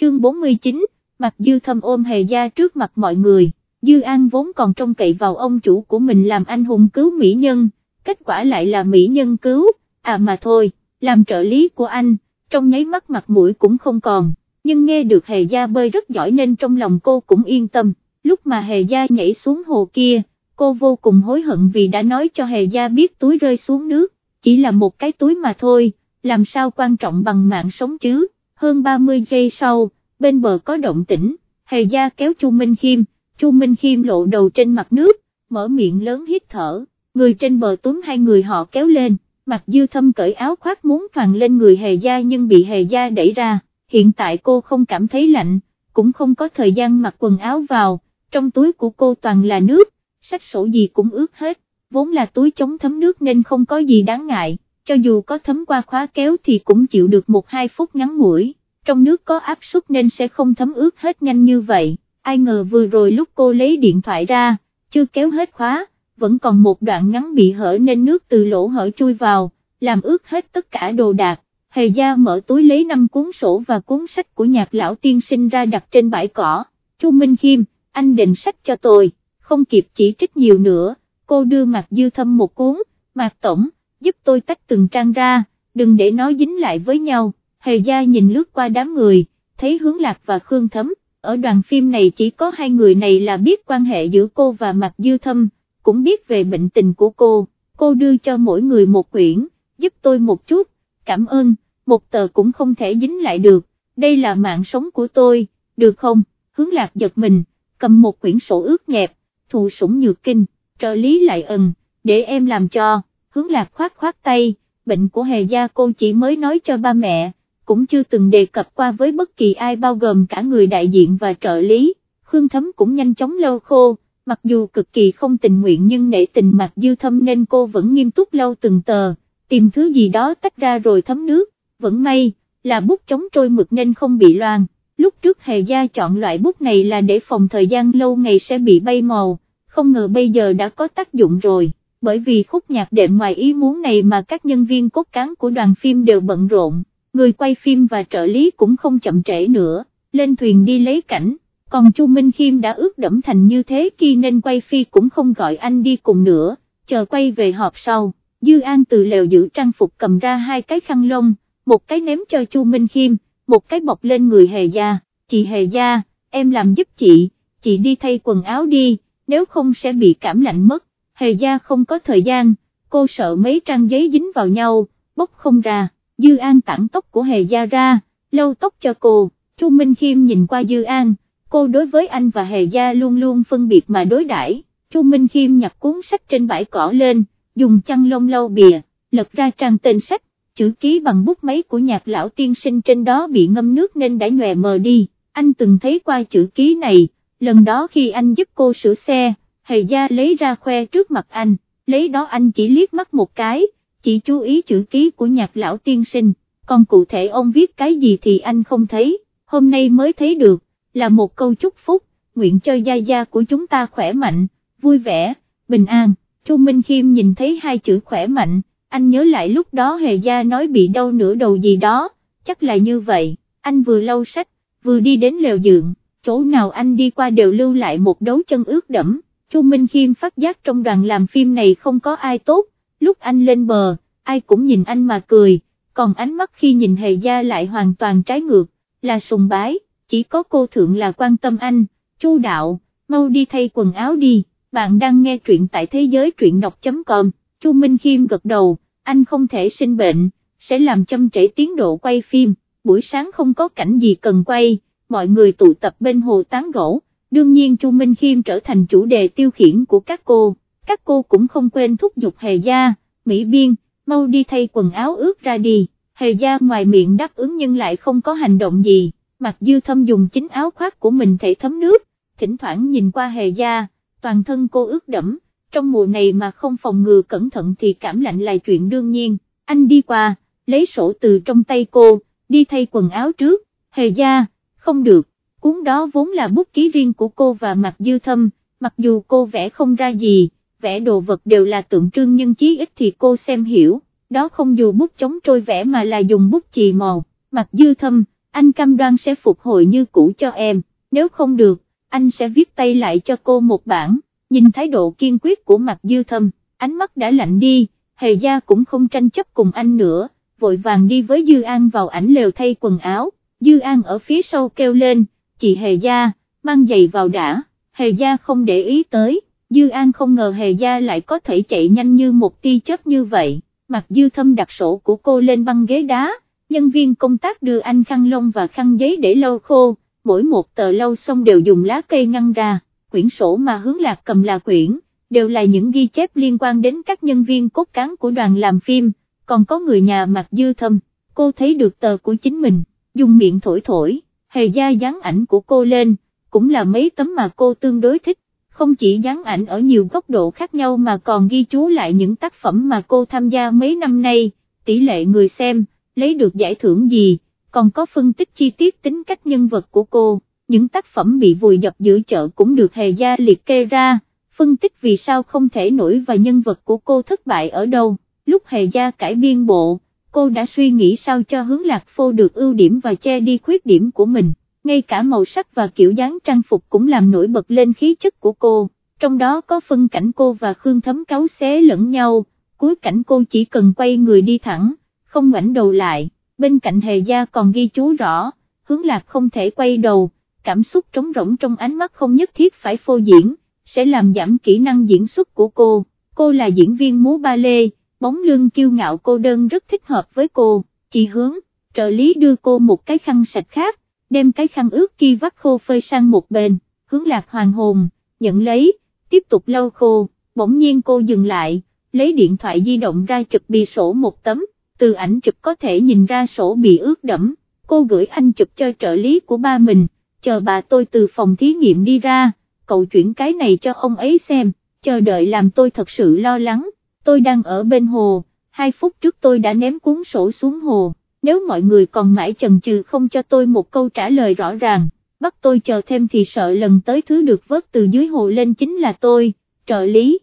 chương 49, mặt dư thâm ôm hề gia trước mặt mọi người, dư an vốn còn trông cậy vào ông chủ của mình làm anh hùng cứu mỹ nhân, kết quả lại là mỹ nhân cứu, à mà thôi, làm trợ lý của anh, trong nháy mắt mặt mũi cũng không còn, nhưng nghe được hề gia bơi rất giỏi nên trong lòng cô cũng yên tâm, lúc mà hề gia nhảy xuống hồ kia, cô vô cùng hối hận vì đã nói cho hề gia biết túi rơi xuống nước, chỉ là một cái túi mà thôi, làm sao quan trọng bằng mạng sống chứ, hơn 30 giây sau, bên bờ có động tĩnh, hề gia kéo Chu Minh Khiêm, Chu Minh Khiêm lộ đầu trên mặt nước, mở miệng lớn hít thở, người trên bờ túm hai người họ kéo lên, mặt dư thâm cởi áo khoác muốn toàn lên người hề gia nhưng bị hề gia đẩy ra, hiện tại cô không cảm thấy lạnh, cũng không có thời gian mặc quần áo vào, trong túi của cô toàn là nước, sách sổ gì cũng ướt hết, vốn là túi chống thấm nước nên không có gì đáng ngại, cho dù có thấm qua khóa kéo thì cũng chịu được một hai phút ngắn ngủi, trong nước có áp suất nên sẽ không thấm ướt hết nhanh như vậy, ai ngờ vừa rồi lúc cô lấy điện thoại ra, chưa kéo hết khóa, vẫn còn một đoạn ngắn bị hở nên nước từ lỗ hở chui vào, làm ướt hết tất cả đồ đạc. Hề gia mở túi lấy năm cuốn sổ và cuốn sách của nhạc lão tiên sinh ra đặt trên bãi cỏ, Chu Minh Khiêm, anh định sách cho tôi, không kịp chỉ trích nhiều nữa, cô đưa mặt dư thâm một cuốn, mạc tổng, giúp tôi tách từng trang ra, đừng để nó dính lại với nhau, hề gia nhìn lướt qua đám người, thấy hướng lạc và Khương Thấm, ở đoàn phim này chỉ có hai người này là biết quan hệ giữa cô và mặt dư thâm, cũng biết về bệnh tình của cô, cô đưa cho mỗi người một quyển, giúp tôi một chút, cảm ơn, một tờ cũng không thể dính lại được, đây là mạng sống của tôi, được không, hướng lạc giật mình, cầm một quyển sổ ướt nhẹp, thù sủng nhược kinh, trợ lý lại ẩn, để em làm cho, hướng lạc khoát khoát tay, bệnh của hề gia cô chỉ mới nói cho ba mẹ, cũng chưa từng đề cập qua với bất kỳ ai bao gồm cả người đại diện và trợ lý, Khương Thấm cũng nhanh chóng lâu khô, mặc dù cực kỳ không tình nguyện nhưng nể tình mặt dư thâm nên cô vẫn nghiêm túc lâu từng tờ, tìm thứ gì đó tách ra rồi thấm nước, vẫn may, là bút chống trôi mực nên không bị loang. Lúc trước Hề Gia chọn loại bút này là để phòng thời gian lâu ngày sẽ bị bay màu, không ngờ bây giờ đã có tác dụng rồi, bởi vì khúc nhạc đệm ngoài ý muốn này mà các nhân viên cốt cán của đoàn phim đều bận rộn, người quay phim và trợ lý cũng không chậm trễ nữa, lên thuyền đi lấy cảnh, còn Chu Minh Khiêm đã ướt đẫm thành như thế kia nên quay phi cũng không gọi anh đi cùng nữa, chờ quay về họp sau, Dư An từ lều giữ trang phục cầm ra hai cái khăn lông, một cái ném cho Chu Minh Khiêm, một cái bọc lên người Hề Gia, chị Hề Gia, em làm giúp chị, chị đi thay quần áo đi, nếu không sẽ bị cảm lạnh mất, Hề Gia không có thời gian, cô sợ mấy trang giấy dính vào nhau, bốc không ra, Dư An tặng tóc của Hề Gia ra, lâu tóc cho cô, Chu Minh Khiêm nhìn qua Dư An, cô đối với anh và Hề Gia luôn luôn phân biệt mà đối đãi. Chu Minh Khiêm nhặt cuốn sách trên bãi cỏ lên, dùng chăn lông lâu bìa, lật ra trang tên sách, chữ ký bằng bút máy của nhạc lão tiên sinh trên đó bị ngâm nước nên đã nhòe mờ đi, anh từng thấy qua chữ ký này, lần đó khi anh giúp cô sửa xe, hề gia lấy ra khoe trước mặt anh, lấy đó anh chỉ liếc mắt một cái, chỉ chú ý chữ ký của nhạc lão tiên sinh, còn cụ thể ông viết cái gì thì anh không thấy, hôm nay mới thấy được, là một câu chúc phúc, nguyện cho gia gia của chúng ta khỏe mạnh, vui vẻ, bình an, Chu Minh Khiêm nhìn thấy hai chữ khỏe mạnh, anh nhớ lại lúc đó hề gia nói bị đau nửa đầu gì đó, chắc là như vậy, anh vừa lau sách, vừa đi đến lều dượng, chỗ nào anh đi qua đều lưu lại một đấu chân ướt đẫm, Chu Minh Khiêm phát giác trong đoàn làm phim này không có ai tốt, lúc anh lên bờ, ai cũng nhìn anh mà cười, còn ánh mắt khi nhìn hề gia lại hoàn toàn trái ngược, là sùng bái, chỉ có cô thượng là quan tâm anh, Chu đạo, mau đi thay quần áo đi, bạn đang nghe truyện tại thế giới truyện đọc.com. Chu Minh Khiêm gật đầu, anh không thể sinh bệnh, sẽ làm châm trễ tiến độ quay phim, buổi sáng không có cảnh gì cần quay, mọi người tụ tập bên hồ tán gỗ, đương nhiên Chu Minh Khiêm trở thành chủ đề tiêu khiển của các cô, các cô cũng không quên thúc giục hề gia, Mỹ Biên, mau đi thay quần áo ướt ra đi, hề gia ngoài miệng đáp ứng nhưng lại không có hành động gì, mặc dư thâm dùng chính áo khoác của mình thể thấm nước, thỉnh thoảng nhìn qua hề gia, toàn thân cô ướt đẫm. Trong mùa này mà không phòng ngừa cẩn thận thì cảm lạnh là chuyện đương nhiên, anh đi qua, lấy sổ từ trong tay cô, đi thay quần áo trước, hề gia, không được, cuốn đó vốn là bút ký riêng của cô và mặc dư thâm, mặc dù cô vẽ không ra gì, vẽ đồ vật đều là tượng trưng nhưng chí ít thì cô xem hiểu, đó không dù bút chống trôi vẽ mà là dùng bút chì màu, mặt dư thâm, anh cam đoan sẽ phục hồi như cũ cho em, nếu không được, anh sẽ viết tay lại cho cô một bản, nhìn thái độ kiên quyết của mặt dư thâm, ánh mắt đã lạnh đi, hề gia cũng không tranh chấp cùng anh nữa, vội vàng đi với Dư An vào ảnh lều thay quần áo, Dư An ở phía sau kêu lên, chị hề gia, mang giày vào đã, hề gia không để ý tới, Dư An không ngờ hề gia lại có thể chạy nhanh như một tia chớp như vậy, Mặc Dư thâm đặt sổ của cô lên băng ghế đá, nhân viên công tác đưa anh khăn lông và khăn giấy để lau khô, mỗi một tờ lau xong đều dùng lá cây ngăn ra, quyển sổ mà hướng lạc cầm là quyển, đều là những ghi chép liên quan đến các nhân viên cốt cán của đoàn làm phim, còn có người nhà mặc dư thâm, cô thấy được tờ của chính mình, dùng miệng thổi thổi, hề gia dán ảnh của cô lên, cũng là mấy tấm mà cô tương đối thích, không chỉ dán ảnh ở nhiều góc độ khác nhau mà còn ghi chú lại những tác phẩm mà cô tham gia mấy năm nay, tỷ lệ người xem, lấy được giải thưởng gì, còn có phân tích chi tiết tính cách nhân vật của cô, những tác phẩm bị vùi dập giữa chợ cũng được hề gia liệt kê ra, phân tích vì sao không thể nổi và nhân vật của cô thất bại ở đâu, lúc hề gia cải biên bộ, cô đã suy nghĩ sao cho hướng lạc phô được ưu điểm và che đi khuyết điểm của mình, ngay cả màu sắc và kiểu dáng trang phục cũng làm nổi bật lên khí chất của cô, trong đó có phân cảnh cô và Khương Thấm cáo xé lẫn nhau, cuối cảnh cô chỉ cần quay người đi thẳng không ngoảnh đầu lại, bên cạnh hề gia còn ghi chú rõ, hướng lạc không thể quay đầu, cảm xúc trống rỗng trong ánh mắt không nhất thiết phải phô diễn, sẽ làm giảm kỹ năng diễn xuất của cô, cô là diễn viên múa ba lê, bóng lưng kiêu ngạo cô đơn rất thích hợp với cô, chị hướng, trợ lý đưa cô một cái khăn sạch khác, đem cái khăn ướt kia vắt khô phơi sang một bên, hướng lạc hoàng hồn, nhận lấy, tiếp tục lau khô, bỗng nhiên cô dừng lại, lấy điện thoại di động ra chụp bì sổ một tấm, từ ảnh chụp có thể nhìn ra sổ bị ướt đẫm, cô gửi anh chụp cho trợ lý của ba mình, chờ bà tôi từ phòng thí nghiệm đi ra, cậu chuyển cái này cho ông ấy xem, chờ đợi làm tôi thật sự lo lắng, tôi đang ở bên hồ, hai phút trước tôi đã ném cuốn sổ xuống hồ, nếu mọi người còn mãi chần chừ không cho tôi một câu trả lời rõ ràng, bắt tôi chờ thêm thì sợ lần tới thứ được vớt từ dưới hồ lên chính là tôi, trợ lý.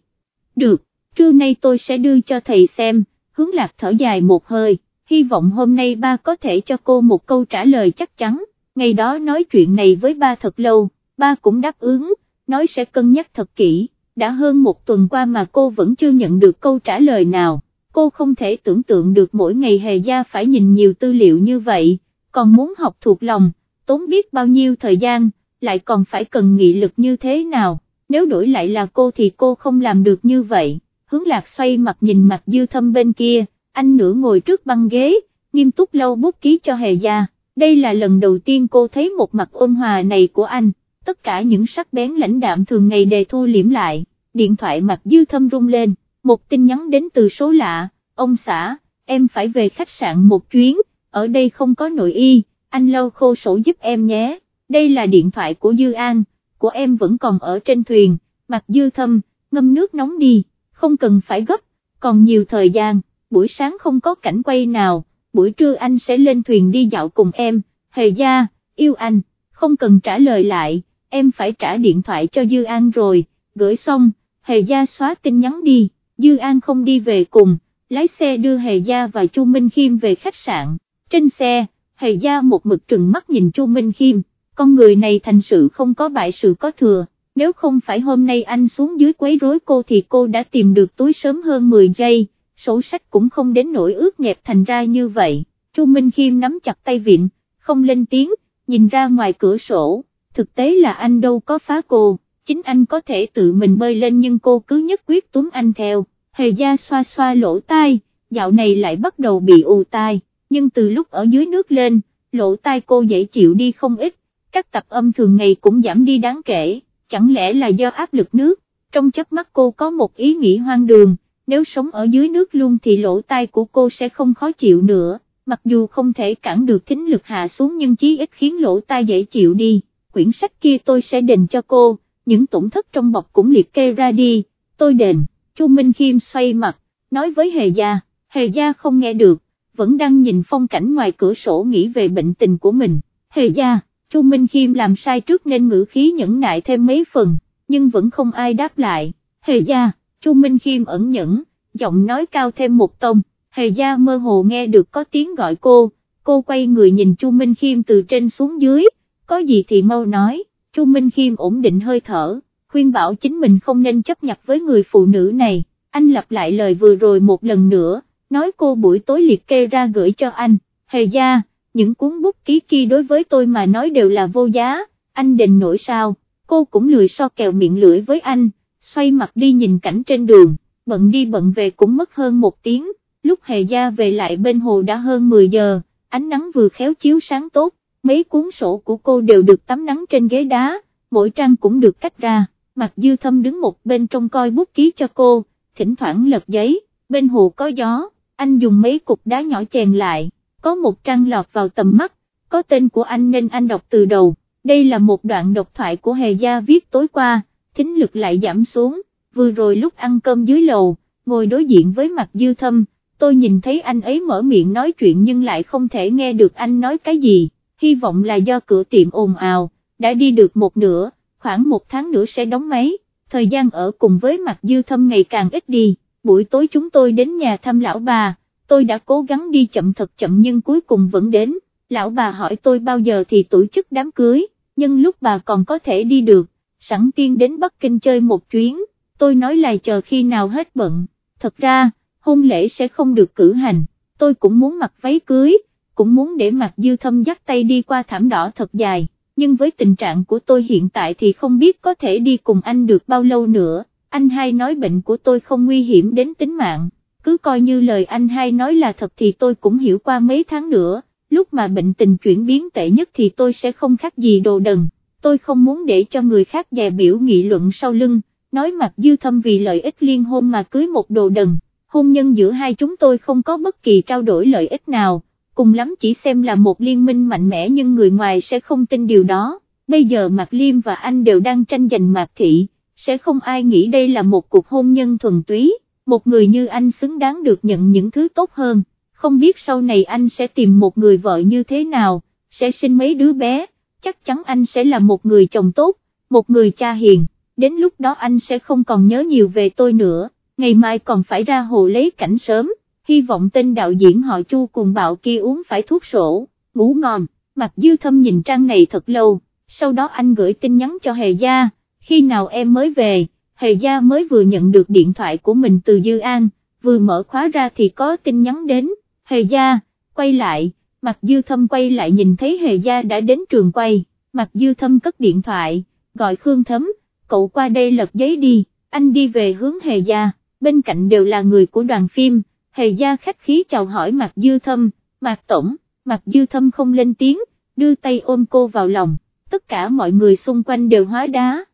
Được, trưa nay tôi sẽ đưa cho thầy xem hướng lạc thở dài một hơi, hy vọng hôm nay ba có thể cho cô một câu trả lời chắc chắn, ngày đó nói chuyện này với ba thật lâu, ba cũng đáp ứng, nói sẽ cân nhắc thật kỹ, đã hơn một tuần qua mà cô vẫn chưa nhận được câu trả lời nào, cô không thể tưởng tượng được mỗi ngày hề gia phải nhìn nhiều tư liệu như vậy, còn muốn học thuộc lòng, tốn biết bao nhiêu thời gian, lại còn phải cần nghị lực như thế nào, nếu đổi lại là cô thì cô không làm được như vậy. Hướng lạc xoay mặt nhìn mặt dư thâm bên kia, anh nửa ngồi trước băng ghế, nghiêm túc lâu bút ký cho hề gia, đây là lần đầu tiên cô thấy một mặt ôn hòa này của anh, tất cả những sắc bén lãnh đạm thường ngày đề thu liễm lại, điện thoại mặt dư thâm rung lên, một tin nhắn đến từ số lạ, ông xã, em phải về khách sạn một chuyến, ở đây không có nội y, anh lâu khô sổ giúp em nhé, đây là điện thoại của Dư An, của em vẫn còn ở trên thuyền, mặt dư thâm, ngâm nước nóng đi. Không cần phải gấp, còn nhiều thời gian, buổi sáng không có cảnh quay nào, buổi trưa anh sẽ lên thuyền đi dạo cùng em, hề gia, yêu anh, không cần trả lời lại, em phải trả điện thoại cho Dư An rồi, gửi xong, hề gia xóa tin nhắn đi, Dư An không đi về cùng, lái xe đưa hề gia và Chu Minh Khiêm về khách sạn, trên xe, hề gia một mực trừng mắt nhìn Chu Minh Khiêm, con người này thành sự không có bại sự có thừa nếu không phải hôm nay anh xuống dưới quấy rối cô thì cô đã tìm được túi sớm hơn 10 giây, sổ sách cũng không đến nỗi ướt nhẹp thành ra như vậy, Chu Minh Khiêm nắm chặt tay vịn, không lên tiếng, nhìn ra ngoài cửa sổ, thực tế là anh đâu có phá cô, chính anh có thể tự mình bơi lên nhưng cô cứ nhất quyết túm anh theo, hề gia xoa xoa lỗ tai, dạo này lại bắt đầu bị ù tai, nhưng từ lúc ở dưới nước lên, lỗ tai cô dễ chịu đi không ít, các tập âm thường ngày cũng giảm đi đáng kể chẳng lẽ là do áp lực nước, trong chớp mắt cô có một ý nghĩ hoang đường, nếu sống ở dưới nước luôn thì lỗ tai của cô sẽ không khó chịu nữa, mặc dù không thể cản được thính lực hạ xuống nhưng chí ít khiến lỗ tai dễ chịu đi, quyển sách kia tôi sẽ đền cho cô, những tổn thất trong bọc cũng liệt kê ra đi, tôi đền, Chu Minh Khiêm xoay mặt, nói với Hề Gia, Hề Gia không nghe được, vẫn đang nhìn phong cảnh ngoài cửa sổ nghĩ về bệnh tình của mình, Hề Gia. Chu Minh Khiêm làm sai trước nên ngữ khí nhẫn nại thêm mấy phần, nhưng vẫn không ai đáp lại, hề gia, Chu Minh Khiêm ẩn nhẫn, giọng nói cao thêm một tông, hề gia mơ hồ nghe được có tiếng gọi cô, cô quay người nhìn Chu Minh Khiêm từ trên xuống dưới, có gì thì mau nói, Chu Minh Khiêm ổn định hơi thở, khuyên bảo chính mình không nên chấp nhặt với người phụ nữ này, anh lặp lại lời vừa rồi một lần nữa, nói cô buổi tối liệt kê ra gửi cho anh, hề gia, những cuốn bút ký kia đối với tôi mà nói đều là vô giá, anh định nổi sao, cô cũng lười so kèo miệng lưỡi với anh, xoay mặt đi nhìn cảnh trên đường, bận đi bận về cũng mất hơn một tiếng, lúc hề gia về lại bên hồ đã hơn 10 giờ, ánh nắng vừa khéo chiếu sáng tốt, mấy cuốn sổ của cô đều được tắm nắng trên ghế đá, mỗi trang cũng được cách ra, mặt dư thâm đứng một bên trong coi bút ký cho cô, thỉnh thoảng lật giấy, bên hồ có gió, anh dùng mấy cục đá nhỏ chèn lại, có một trang lọt vào tầm mắt, có tên của anh nên anh đọc từ đầu, đây là một đoạn độc thoại của Hề Gia viết tối qua, thính lực lại giảm xuống, vừa rồi lúc ăn cơm dưới lầu, ngồi đối diện với mặt dư thâm, tôi nhìn thấy anh ấy mở miệng nói chuyện nhưng lại không thể nghe được anh nói cái gì, hy vọng là do cửa tiệm ồn ào, đã đi được một nửa, khoảng một tháng nữa sẽ đóng máy, thời gian ở cùng với mặt dư thâm ngày càng ít đi, buổi tối chúng tôi đến nhà thăm lão bà, tôi đã cố gắng đi chậm thật chậm nhưng cuối cùng vẫn đến, lão bà hỏi tôi bao giờ thì tổ chức đám cưới, nhưng lúc bà còn có thể đi được, sẵn tiên đến Bắc Kinh chơi một chuyến, tôi nói là chờ khi nào hết bận, thật ra, hôn lễ sẽ không được cử hành, tôi cũng muốn mặc váy cưới, cũng muốn để mặt dư thâm dắt tay đi qua thảm đỏ thật dài, nhưng với tình trạng của tôi hiện tại thì không biết có thể đi cùng anh được bao lâu nữa, anh hai nói bệnh của tôi không nguy hiểm đến tính mạng, cứ coi như lời anh hai nói là thật thì tôi cũng hiểu qua mấy tháng nữa, lúc mà bệnh tình chuyển biến tệ nhất thì tôi sẽ không khác gì đồ đần, tôi không muốn để cho người khác dè biểu nghị luận sau lưng, nói mặt dư thâm vì lợi ích liên hôn mà cưới một đồ đần, hôn nhân giữa hai chúng tôi không có bất kỳ trao đổi lợi ích nào, cùng lắm chỉ xem là một liên minh mạnh mẽ nhưng người ngoài sẽ không tin điều đó, bây giờ Mạc Liêm và anh đều đang tranh giành Mạc Thị, sẽ không ai nghĩ đây là một cuộc hôn nhân thuần túy, một người như anh xứng đáng được nhận những thứ tốt hơn, không biết sau này anh sẽ tìm một người vợ như thế nào, sẽ sinh mấy đứa bé, chắc chắn anh sẽ là một người chồng tốt, một người cha hiền, đến lúc đó anh sẽ không còn nhớ nhiều về tôi nữa, ngày mai còn phải ra hồ lấy cảnh sớm, hy vọng tên đạo diễn họ Chu cùng bạo kia uống phải thuốc sổ, ngủ ngon, mặt dư thâm nhìn trang này thật lâu, sau đó anh gửi tin nhắn cho Hề Gia, khi nào em mới về, Hề Gia mới vừa nhận được điện thoại của mình từ Dư An, vừa mở khóa ra thì có tin nhắn đến, Hề Gia, quay lại, mặt dư thâm quay lại nhìn thấy Hề Gia đã đến trường quay, mặt dư thâm cất điện thoại, gọi Khương Thấm, cậu qua đây lật giấy đi, anh đi về hướng Hề Gia, bên cạnh đều là người của đoàn phim, Hề Gia khách khí chào hỏi mặt dư thâm, mặt tổng, mặt dư thâm không lên tiếng, đưa tay ôm cô vào lòng, tất cả mọi người xung quanh đều hóa đá.